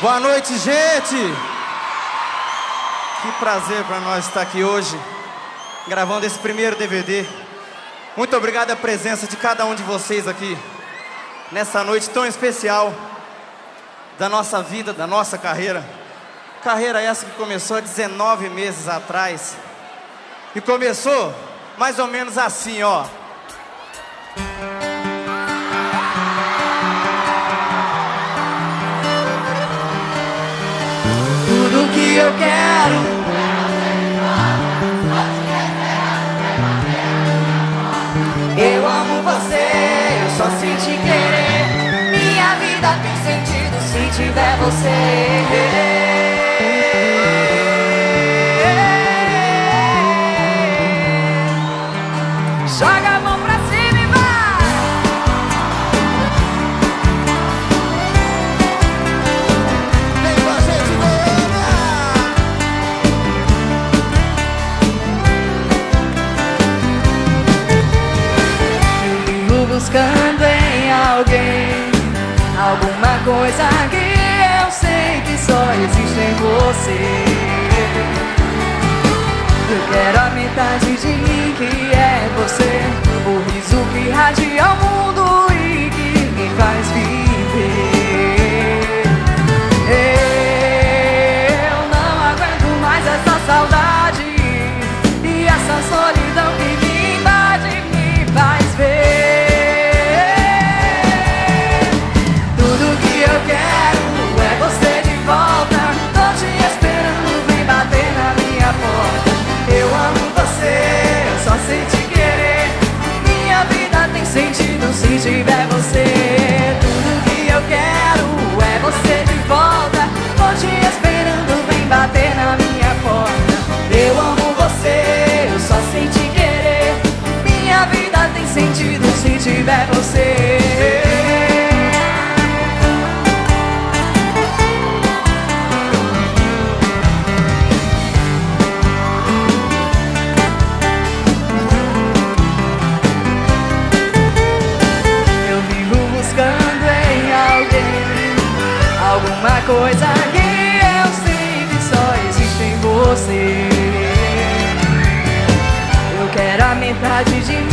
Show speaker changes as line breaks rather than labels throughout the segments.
Boa noite, gente! Que prazer para nós estar aqui hoje, gravando esse primeiro DVD. Muito obrigado a presença de cada um de vocês aqui, nessa noite tão especial da nossa vida, da nossa carreira. Carreira essa que começou há 19 meses atrás. E começou mais ou menos assim, ó.
Você. Joga a mão pra cima e vai!
Vem com a gente, Goiânia!
Vivo buscando em alguém alguma coisa que você. Eu quero a metade de mim que é você, o riso que radia o mundo alguma coisa que eu sei que só existe em você. Eu quero a metade de mim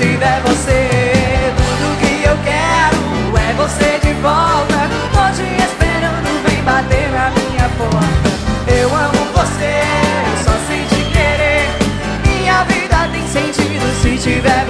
se tiver você. Tudo que eu quero é você de volta. Tô te esperando, vem bater na minha porta. Eu amo você, só sei te querer. Minha vida tem sentido se tiver